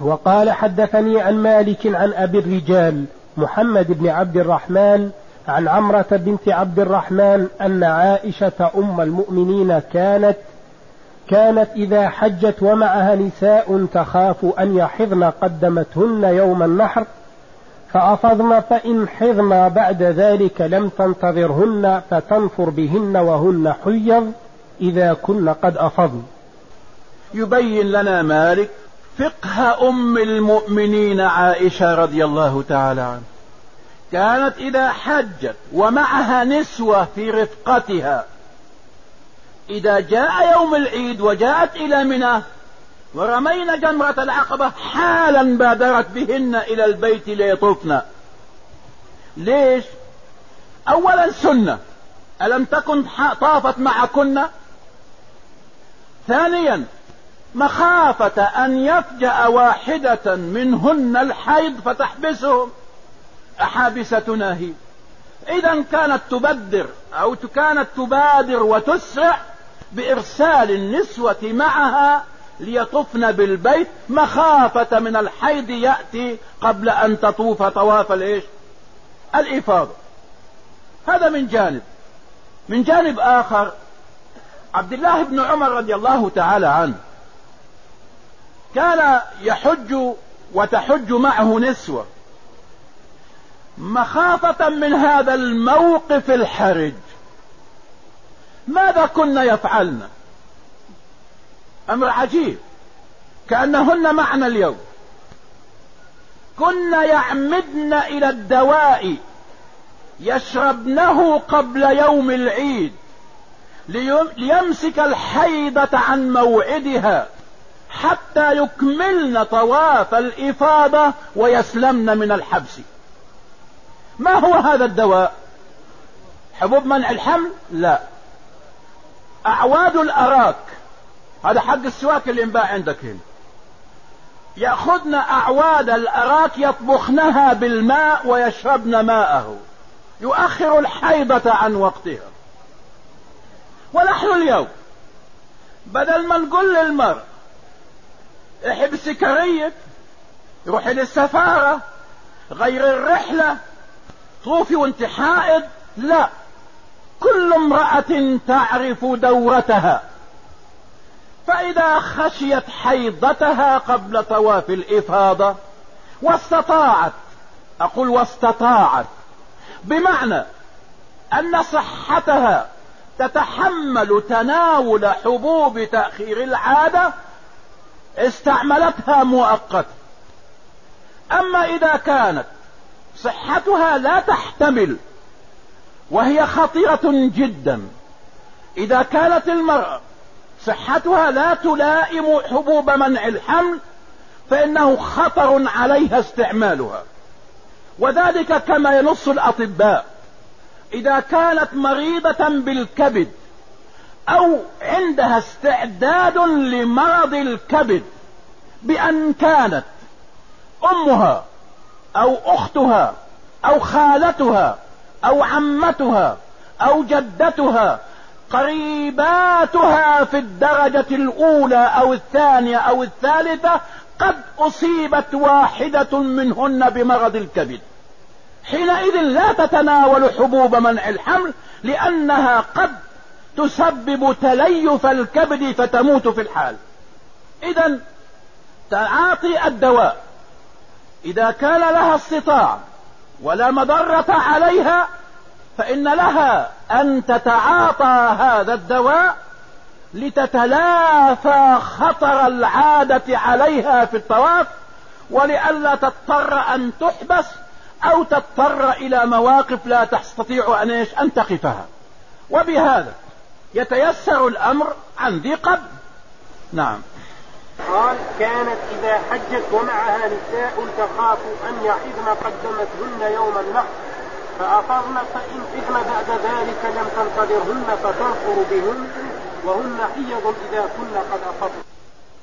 وقال حدثني عن مالك عن أبي الرجال محمد بن عبد الرحمن عن عمرة بنت عبد الرحمن أن عائشة أم المؤمنين كانت كانت إذا حجت ومعها نساء تخاف أن يحضن قدمتهن يوم النحر فأفضن فإن حضن بعد ذلك لم تنتظرهن فتنفر بهن وهن حيض إذا كن قد أفضن. يبين لنا مالك فقه أم المؤمنين عائشة رضي الله تعالى عنها. كانت إذا حجت ومعها نسوة في رفقتها إذا جاء يوم العيد وجاءت إلى منى ورمينا جمرة العقبة حالا بادرت بهن إلى البيت ليطوفن. ليش؟ أولا سنة. ألم تكن طافت معكن؟ ثانيا مخافة أن يفجأ واحدة منهن الحيض فتحبسهم. أحابستنا هي. إذا كانت تبدر أو كانت تبادر وتسرع بإرسال النسوة معها ليطفن بالبيت. مخافة من الحيض يأتي قبل أن تطوف طواف الإيش الإفاضة. هذا من جانب. من جانب آخر عبد الله بن عمر رضي الله تعالى عنه كان يحج وتحج معه نسوة. مخافة من هذا الموقف الحرج. ماذا كنا يفعلن؟ أمر عجيب. كأنهن معنا اليوم. كنا يعمدن إلى الدواء يشربنه قبل يوم العيد ليمسك الحيضة عن موعدها. حتى يكملن طواف الإفاضة ويسلمن من الحبس. ما هو هذا الدواء؟ حبوب منع الحمل؟ لا. أعواد الأراك. هذا حق السواك اللي ينباع عندك هنا. يأخذن أعواد الأراك يطبخنها بالماء ويشربن ماءه. يؤخر الحيضة عن وقتها. ونحن اليوم بدل ما نقول للمرء احبسي كريك روحي للسفارة غير الرحلة طوفي وانت حائض لا. كل امرأة تعرف دورتها. فإذا خشيت حيضتها قبل طواف الإفاضة واستطاعت أقول واستطاعت بمعنى أن صحتها تتحمل تناول حبوب تأخير العادة استعملتها مؤقتا أما إذا كانت صحتها لا تحتمل وهي خطيرة جدا. إذا كانت المرأة صحتها لا تلائم حبوب منع الحمل فإنه خطر عليها استعمالها. وذلك كما ينص الأطباء. إذا كانت مريضة بالكبد أو عندها استعداد لمرض الكبد بأن كانت أمها أو أختها أو خالتها أو عمتها أو جدتها قريباتها في الدرجة الأولى أو الثانية أو الثالثة قد أصيبت واحدة منهن بمرض الكبد. حينئذ لا تتناول حبوب منع الحمل لأنها قد تسبب تليف الكبد فتموت في الحال. إذا تعاطي الدواء. إذا كان لها استطاعة ولا مضرة عليها فإن لها أن تتعاطى هذا الدواء لتتلافى خطر العادة عليها في الطواف ولئلا تضطر أن تحبس أو تضطر إلى مواقف لا تستطيع أن تقفها. وبهذا يتيسر الأمر عن ذي قبل. نعم. قال كانت إذا حجت ومعها نساء تخاف أن يحضن قدمتهن يوم النحر فأفضن فإن حضن بعد ذلك لم تنتظرهن فتنفر بهن وهن حيض إذا كن قد أفضن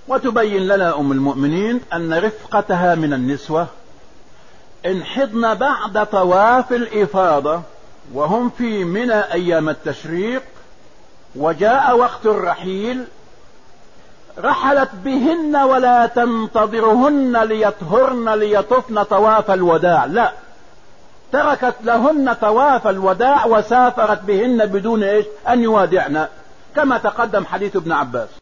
وتبين لنا أم المؤمنين أن رفقتها من النسوة. إن حضن بعد طواف الإفاضة وهم في منى أيام التشريق وجاء وقت الرحيل رحلت بهن ولا تنتظرهن ليطهرن ليطفن طواف الوداع لا. تركت لهن طواف الوداع وسافرت بهن بدون إيش؟ أن يوادعن كما تقدم حديث ابن عباس.